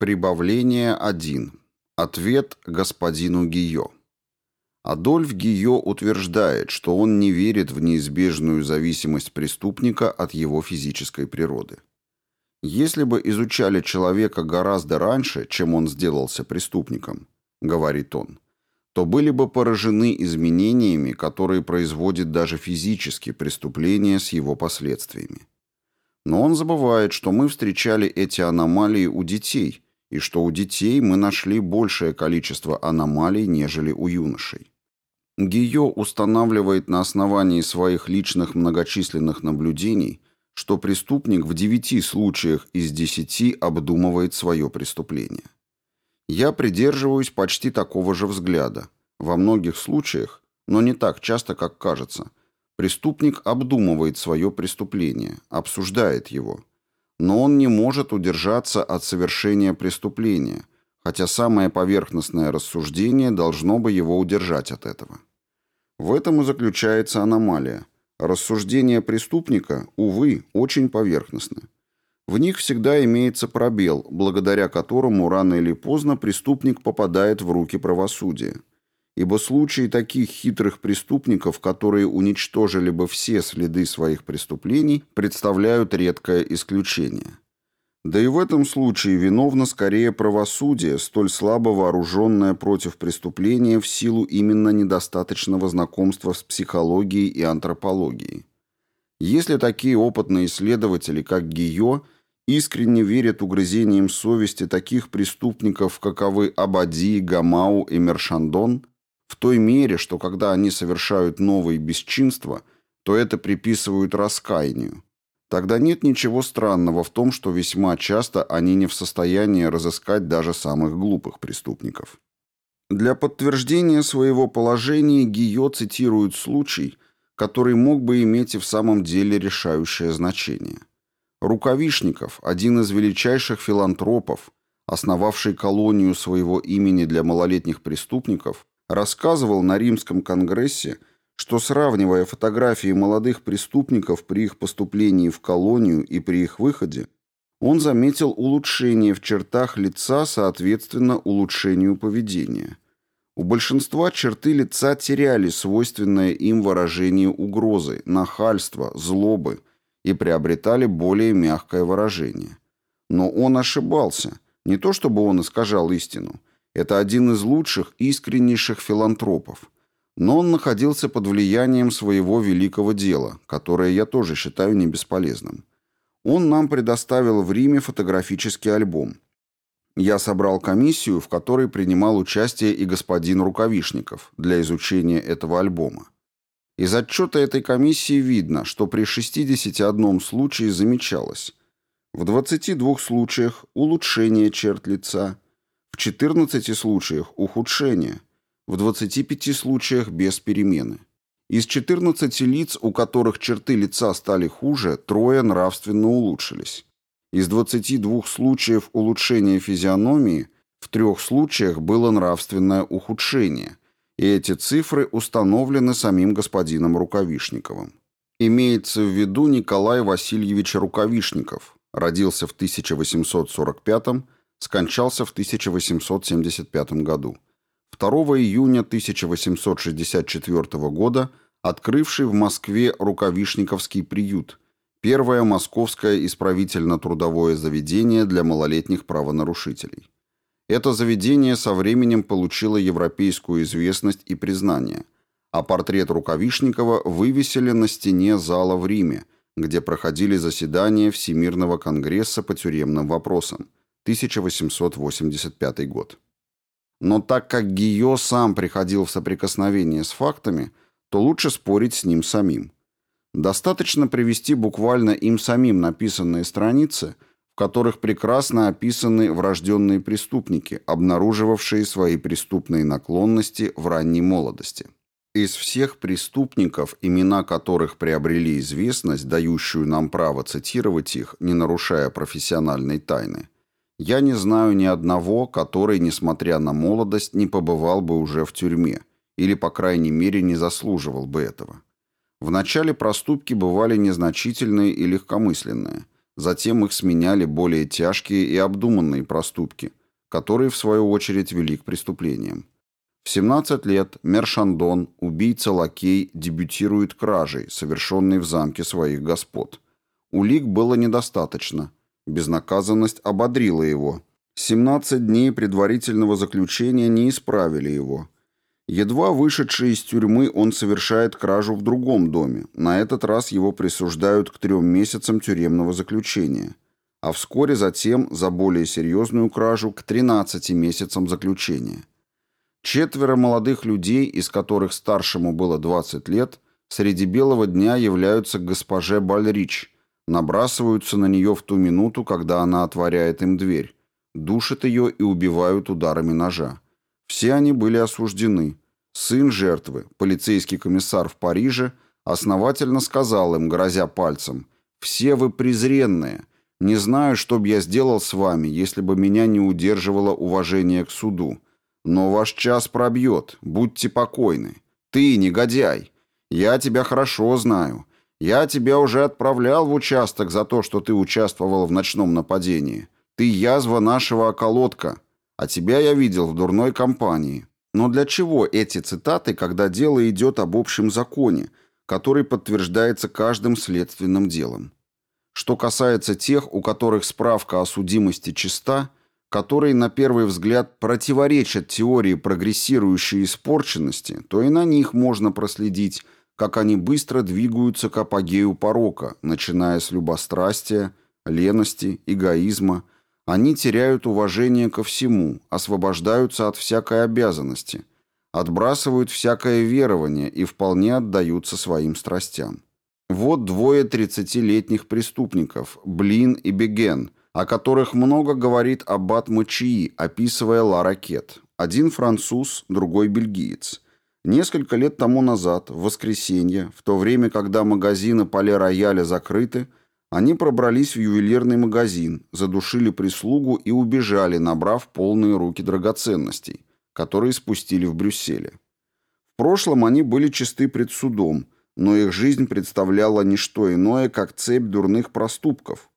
Прибавление 1. Ответ господину Гио. Адольф Гио утверждает, что он не верит в неизбежную зависимость преступника от его физической природы. Если бы изучали человека гораздо раньше, чем он сделался преступником, говорит он, то были бы поражены изменениями, которые производит даже физически преступление с его последствиями. Но он забывает, что мы встречали эти аномалии у детей – и что у детей мы нашли большее количество аномалий, нежели у юношей. Гио устанавливает на основании своих личных многочисленных наблюдений, что преступник в девяти случаях из десяти обдумывает свое преступление. Я придерживаюсь почти такого же взгляда. Во многих случаях, но не так часто, как кажется, преступник обдумывает свое преступление, обсуждает его – но он не может удержаться от совершения преступления, хотя самое поверхностное рассуждение должно бы его удержать от этого. В этом и заключается аномалия. Рассуждения преступника, увы, очень поверхностны. В них всегда имеется пробел, благодаря которому рано или поздно преступник попадает в руки правосудия ибо случаи таких хитрых преступников, которые уничтожили бы все следы своих преступлений, представляют редкое исключение. Да и в этом случае виновно скорее правосудие, столь слабо вооруженное против преступления в силу именно недостаточного знакомства с психологией и антропологией. Если такие опытные исследователи, как Гио, искренне верят угрызениям совести таких преступников, каковы Абади, Гамау и Мершандон, в той мере, что когда они совершают новые бесчинства, то это приписывают раскаянию. Тогда нет ничего странного в том, что весьма часто они не в состоянии разыскать даже самых глупых преступников. Для подтверждения своего положения Гио цитирует случай, который мог бы иметь и в самом деле решающее значение. Рукавишников, один из величайших филантропов, основавший колонию своего имени для малолетних преступников, рассказывал на Римском конгрессе, что сравнивая фотографии молодых преступников при их поступлении в колонию и при их выходе, он заметил улучшение в чертах лица соответственно улучшению поведения. У большинства черты лица теряли свойственное им выражение угрозы, нахальства, злобы и приобретали более мягкое выражение. Но он ошибался. Не то чтобы он искажал истину – это один из лучших, искреннейших филантропов. Но он находился под влиянием своего великого дела, которое я тоже считаю не бесполезным. Он нам предоставил в Риме фотографический альбом. Я собрал комиссию, в которой принимал участие и господин Рукавишников для изучения этого альбома. Из отчета этой комиссии видно, что при 61 случае замечалось. В 22 случаях улучшение черт лица – в 14 случаях ухудшение, в 25 случаях без перемены. Из 14 лиц, у которых черты лица стали хуже, трое нравственно улучшились. Из 22 случаев улучшения физиономии в трех случаях было нравственное ухудшение, и эти цифры установлены самим господином Рукавишниковым. Имеется в виду Николай Васильевич Рукавишников, родился в 1845 году, скончался в 1875 году. 2 июня 1864 года открывший в Москве Рукавишниковский приют, первое московское исправительно-трудовое заведение для малолетних правонарушителей. Это заведение со временем получило европейскую известность и признание, а портрет Рукавишникова вывесили на стене зала в Риме, где проходили заседания Всемирного конгресса по тюремным вопросам – 1885 год. Но так как Гио сам приходил в соприкосновение с фактами, то лучше спорить с ним самим. Достаточно привести буквально им самим написанные страницы, в которых прекрасно описаны врожденные преступники, обнаруживавшие свои преступные наклонности в ранней молодости. Из всех преступников, имена которых приобрели известность, дающую нам право цитировать их, не нарушая профессиональной тайны, я не знаю ни одного, который, несмотря на молодость, не побывал бы уже в тюрьме, или, по крайней мере, не заслуживал бы этого. Вначале проступки бывали незначительные и легкомысленные, Затем их сменяли более тяжкие и обдуманные проступки, которые, в свою очередь, вели к преступлениям. В 17 лет Мершандон, убийца-лакей, дебютирует кражей, совершенной в замке своих господ. Улик было недостаточно. Безнаказанность ободрила его. 17 дней предварительного заключения не исправили его. Едва вышедший из тюрьмы, он совершает кражу в другом доме. На этот раз его присуждают к трем месяцам тюремного заключения. А вскоре затем, за более серьезную кражу, к 13 месяцам заключения. Четверо молодых людей, из которых старшему было 20 лет, среди белого дня являются госпоже Бальрич, набрасываются на нее в ту минуту, когда она отворяет им дверь, душат ее и убивают ударами ножа. Все они были осуждены. Сын жертвы, полицейский комиссар в Париже, основательно сказал им, грозя пальцем, «Все вы презренные. Не знаю, что бы я сделал с вами, если бы меня не удерживало уважение к суду. Но ваш час пробьет, будьте покойны. Ты, негодяй, я тебя хорошо знаю. Я тебя уже отправлял в участок за то, что ты участвовал в ночном нападении. Ты язва нашего околотка а тебя я видел в дурной компании. Но для чего эти цитаты, когда дело идет об общем законе, который подтверждается каждым следственным делом? Что касается тех, у которых справка о судимости чиста, которые на первый взгляд противоречат теории прогрессирующей испорченности, то и на них можно проследить, как они быстро двигаются к апогею порока, начиная с любострастия, лености, эгоизма, они теряют уважение ко всему, освобождаются от всякой обязанности, отбрасывают всякое верование и вполне отдаются своим страстям. Вот двое тридцатилетних преступников, Блин и Беген, о которых много говорит Аббат Мачии, описывая Ла Ракет. Один француз, другой бельгиец. Несколько лет тому назад, в воскресенье, в то время, когда магазины Пале Рояля закрыты, они пробрались в ювелирный магазин, задушили прислугу и убежали, набрав полные руки драгоценностей, которые спустили в Брюсселе. В прошлом они были чисты пред судом, но их жизнь представляла не что иное, как цепь дурных проступков.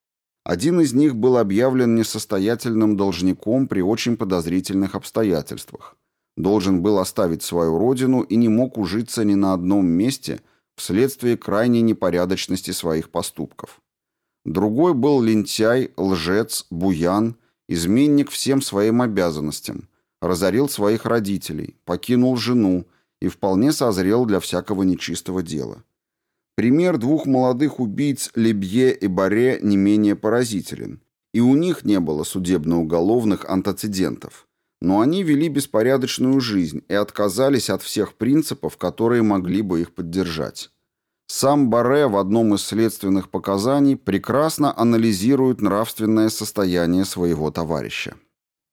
Один из них был объявлен несостоятельным должником при очень подозрительных обстоятельствах. Должен был оставить свою родину и не мог ужиться ни на одном месте вследствие крайней непорядочности своих поступков. Другой был лентяй, лжец, буян, изменник всем своим обязанностям, разорил своих родителей, покинул жену и вполне созрел для всякого нечистого дела. Пример двух молодых убийц Лебье и Баре не менее поразителен. И у них не было судебно-уголовных антецедентов. Но они вели беспорядочную жизнь и отказались от всех принципов, которые могли бы их поддержать. Сам Барре в одном из следственных показаний прекрасно анализирует нравственное состояние своего товарища.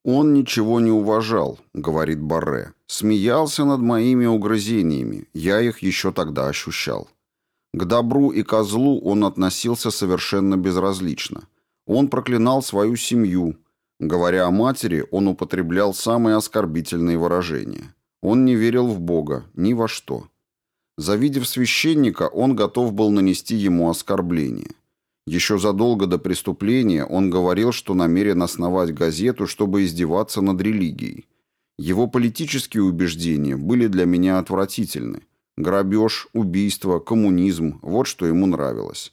«Он ничего не уважал», — говорит Барре, — «смеялся над моими угрызениями, я их еще тогда ощущал». К добру и козлу он относился совершенно безразлично. Он проклинал свою семью. Говоря о матери, он употреблял самые оскорбительные выражения. Он не верил в Бога, ни во что. Завидев священника, он готов был нанести ему оскорбление. Еще задолго до преступления он говорил, что намерен основать газету, чтобы издеваться над религией. Его политические убеждения были для меня отвратительны. Грабеж, убийство, коммунизм – вот что ему нравилось.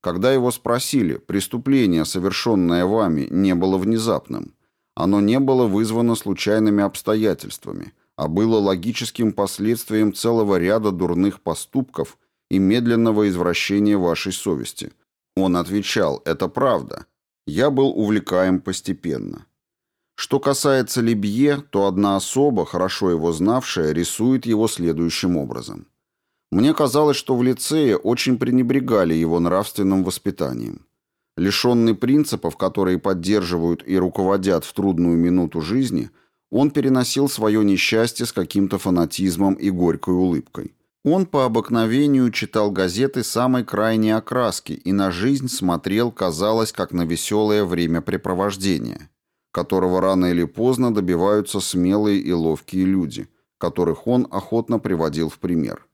Когда его спросили, преступление, совершенное вами, не было внезапным. Оно не было вызвано случайными обстоятельствами – а было логическим последствием целого ряда дурных поступков и медленного извращения вашей совести. Он отвечал, это правда. Я был увлекаем постепенно. Что касается Лебье, то одна особа, хорошо его знавшая, рисует его следующим образом. Мне казалось, что в лицее очень пренебрегали его нравственным воспитанием. Лишенный принципов, которые поддерживают и руководят в трудную минуту жизни, он переносил свое несчастье с каким-то фанатизмом и горькой улыбкой. Он по обыкновению читал газеты самой крайней окраски и на жизнь смотрел, казалось, как на веселое времяпрепровождение, которого рано или поздно добиваются смелые и ловкие люди, которых он охотно приводил в пример.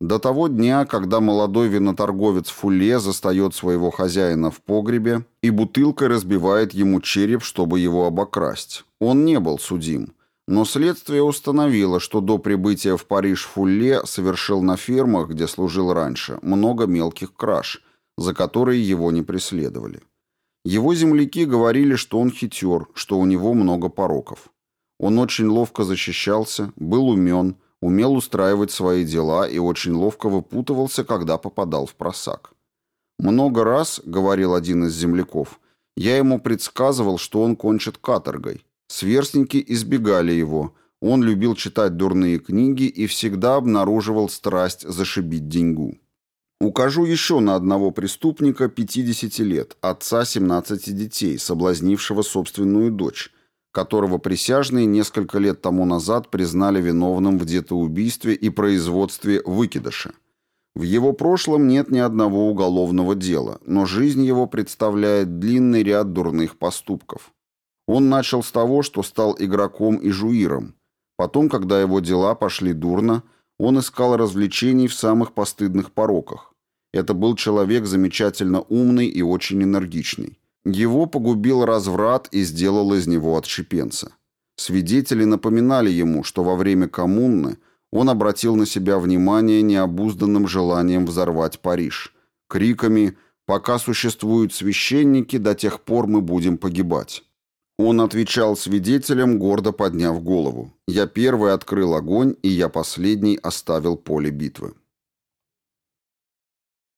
До того дня, когда молодой виноторговец Фуле застает своего хозяина в погребе и бутылкой разбивает ему череп, чтобы его обокрасть. Он не был судим. Но следствие установило, что до прибытия в Париж Фулле совершил на фермах, где служил раньше, много мелких краж, за которые его не преследовали. Его земляки говорили, что он хитер, что у него много пороков. Он очень ловко защищался, был умен, умел устраивать свои дела и очень ловко выпутывался, когда попадал в просак. «Много раз, — говорил один из земляков, — я ему предсказывал, что он кончит каторгой. Сверстники избегали его, он любил читать дурные книги и всегда обнаруживал страсть зашибить деньгу. Укажу еще на одного преступника 50 лет, отца 17 детей, соблазнившего собственную дочь, которого присяжные несколько лет тому назад признали виновным в детоубийстве и производстве выкидыша. В его прошлом нет ни одного уголовного дела, но жизнь его представляет длинный ряд дурных поступков. Он начал с того, что стал игроком и жуиром. Потом, когда его дела пошли дурно, он искал развлечений в самых постыдных пороках. Это был человек замечательно умный и очень энергичный. Его погубил разврат и сделал из него отщепенца. Свидетели напоминали ему, что во время коммуны он обратил на себя внимание необузданным желанием взорвать Париж, криками «Пока существуют священники, до тех пор мы будем погибать». Он отвечал свидетелям, гордо подняв голову. «Я первый открыл огонь, и я последний оставил поле битвы».